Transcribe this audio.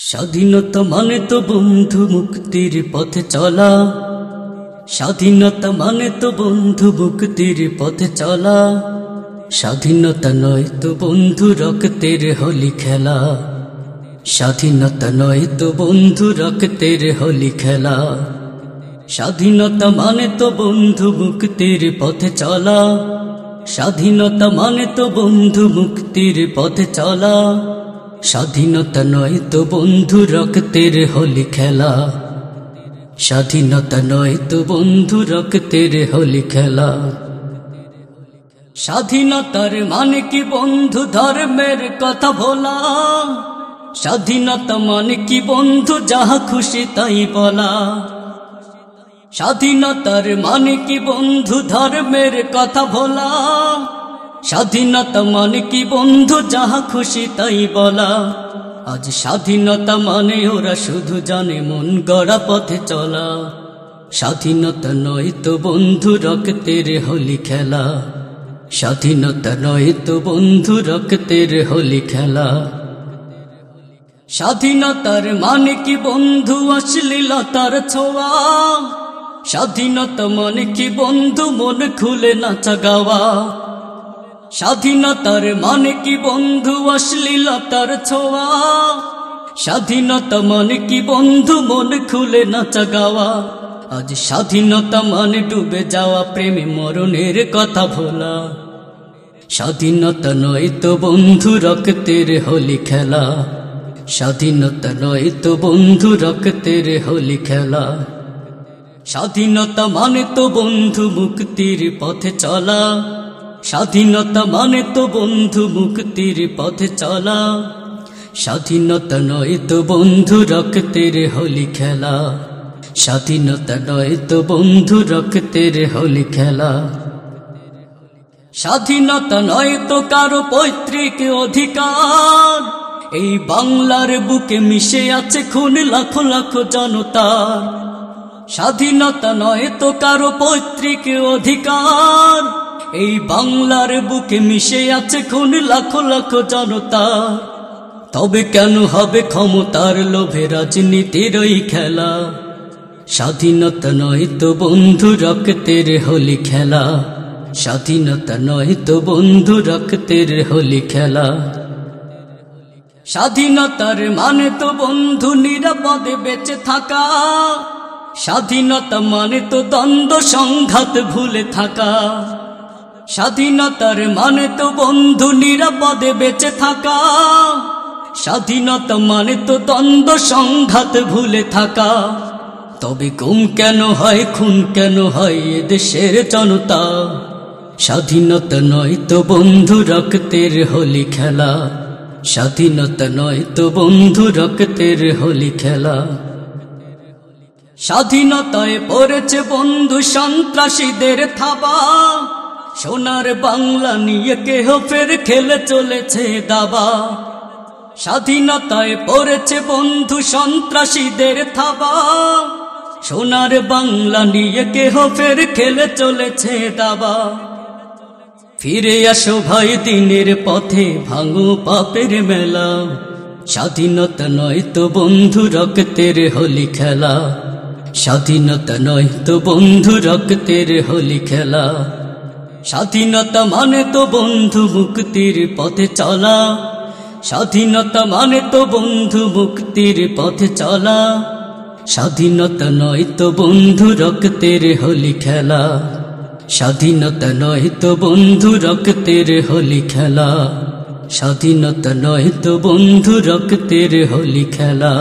স্বাধীনতা মানে তো বন্ধু মুক্তির পথে চলা। স্বাধীনতা মানে তো বন্ধু মুক্তির পথে চলা। স্বাধীনতা নয় তো বন্ধু রক্তের হোলি খেলা। স্বাধীনতা নয় তো বন্ধু রক্তের হোলি খেলা। স্বাধীনতা মানে তো বন্ধু মুক্তির পথে চলা। স্বাধীনতা মানে তো বন্ধু মুক্তির পথে চলা। স্বাধীনতা নয় তো বন্ধু রক্তের হোলি খেলা। স্বাধীনতা নয় তো বন্ধু রক্তের হোলি খেলা। স্বাধীনতার মানে কি বন্ধু ধর্মের কথা ভোলা স্বাধীনতা মানে কি বন্ধু যাহা খুশি তাই বলা? স্বাধীনতার মানে কি বন্ধু ধর্মের কথা ভোলা স্বাধীনতা মানে কি বন্ধু? যাহা খুশি তাই বলা। আজ স্বাধীনতা মানে ওরা শুধু জানে মন গড়া পথে চলা। স্বাধীনতা নয় তো বন্ধু, রক্তের হোলি খেলা। স্বাধীনতা নয় তো বন্ধু, রক্তের হোলি খেলা। স্বাধীনতার মানে কি বন্ধু? অশ্লীলতার ছোঁয়া। স্বাধীনতা মানে কি বন্ধু? মন খুলে নাচা গাওয়া। স্বাধীনতার মানে কি বন্ধু? অশ্লীলতার ছোঁয়া। স্বাধীনতা মানে কি বন্ধু? মন খুলে নাচা গাওয়া। আজ স্বাধীনতা মানে ডুবে যাওয়া প্রেমে মরণের কথা ভোলা। স্বাধীনতা নয় তো বন্ধু, রক্তের হোলি খেলা। স্বাধীনতা নয় তো বন্ধু, রক্তের হোলি খেলা। স্বাধীনতা মানে তো বন্ধু মুক্তির পথে চলা। স্বাধীনতা মানে তো বন্ধু মুক্তির পথে চলা। স্বাধীনতা নয় তো বন্ধু রক্তের হোলি খেলা। স্বাধীনতা নয় তো বন্ধু রক্তের হোলি খেলা। স্বাধীনতা নয় তো কারও পৈতৃক অধিকার। এই বাংলার বুকে মিশে আছে খুন লাখো লাখো জনতা স্বাধীনতা নয় তো কারও পৈতৃক অধিকার। এই বাংলার বুকে মিশে আছে খুন লাখো লাখো জনতা। তবে কেন হবে ক্ষমতার লোভে রাজনীতির ওই খেলা? স্বাধীনতা নয় তো বন্ধু রক্তের হোলি খেলা। স্বাধীনতা নয় তো বন্ধু রক্তের হোলি খেলা। স্বাধীনতার মানে তো বন্ধু নিরাপদে বেঁচে থাকা। স্বাধীনতা মানে তো দ্বন্দ্ব, সংঘাত, ভুলে থাকা। স্বাধীনতার মানে তো বন্ধু নিরাপদে বেঁচে থাকা। স্বাধীনতা মানে তো দ্বন্দ্ব সংঘাত ভুলে থাকা। তবে গুম কেন হয়, খুন কেন হয় দেশের জনতা? স্বাধীনতা নয় তো বন্ধু রক্তের হোলি খেলা। স্বাধীনতা নয় তো বন্ধু রক্তের হোলি খেলা। স্বাধীনতায় পড়েছে বন্ধু সন্ত্রাসীদের থাবা। সোনার বাংলা নিয়ে কেহ ফের খেলে চলেছে দাবা। স্বাধীনতায় পড়েছে বন্ধু সন্ত্রাসীদের থাবা। সোনার বাংলা নিয়ে কেহ ফের খেলে চলেছে দাবা। ফিরে আসো ভাই, দিনের পথে ভাঙো পাপের মেলা। স্বাধীনতা নয় তো বন্ধু রক্তের হোলি খেলা। স্বাধীনতা নয় তো বন্ধু রক্তের হোলি খেলা। স্বাধীনতা মানে তো বন্ধু মুক্তির পথে চলা। স্বাধীনতা মানে তো বন্ধু মুক্তির পথে চলা। স্বাধীনতা নয় তো বন্ধু রক্তের হোলি খেলা। স্বাধীনতা নয় তো বন্ধু রক্তের হোলি খেলা। স্বাধীনতা নয় তো বন্ধু রক্তের হোলি খেলা।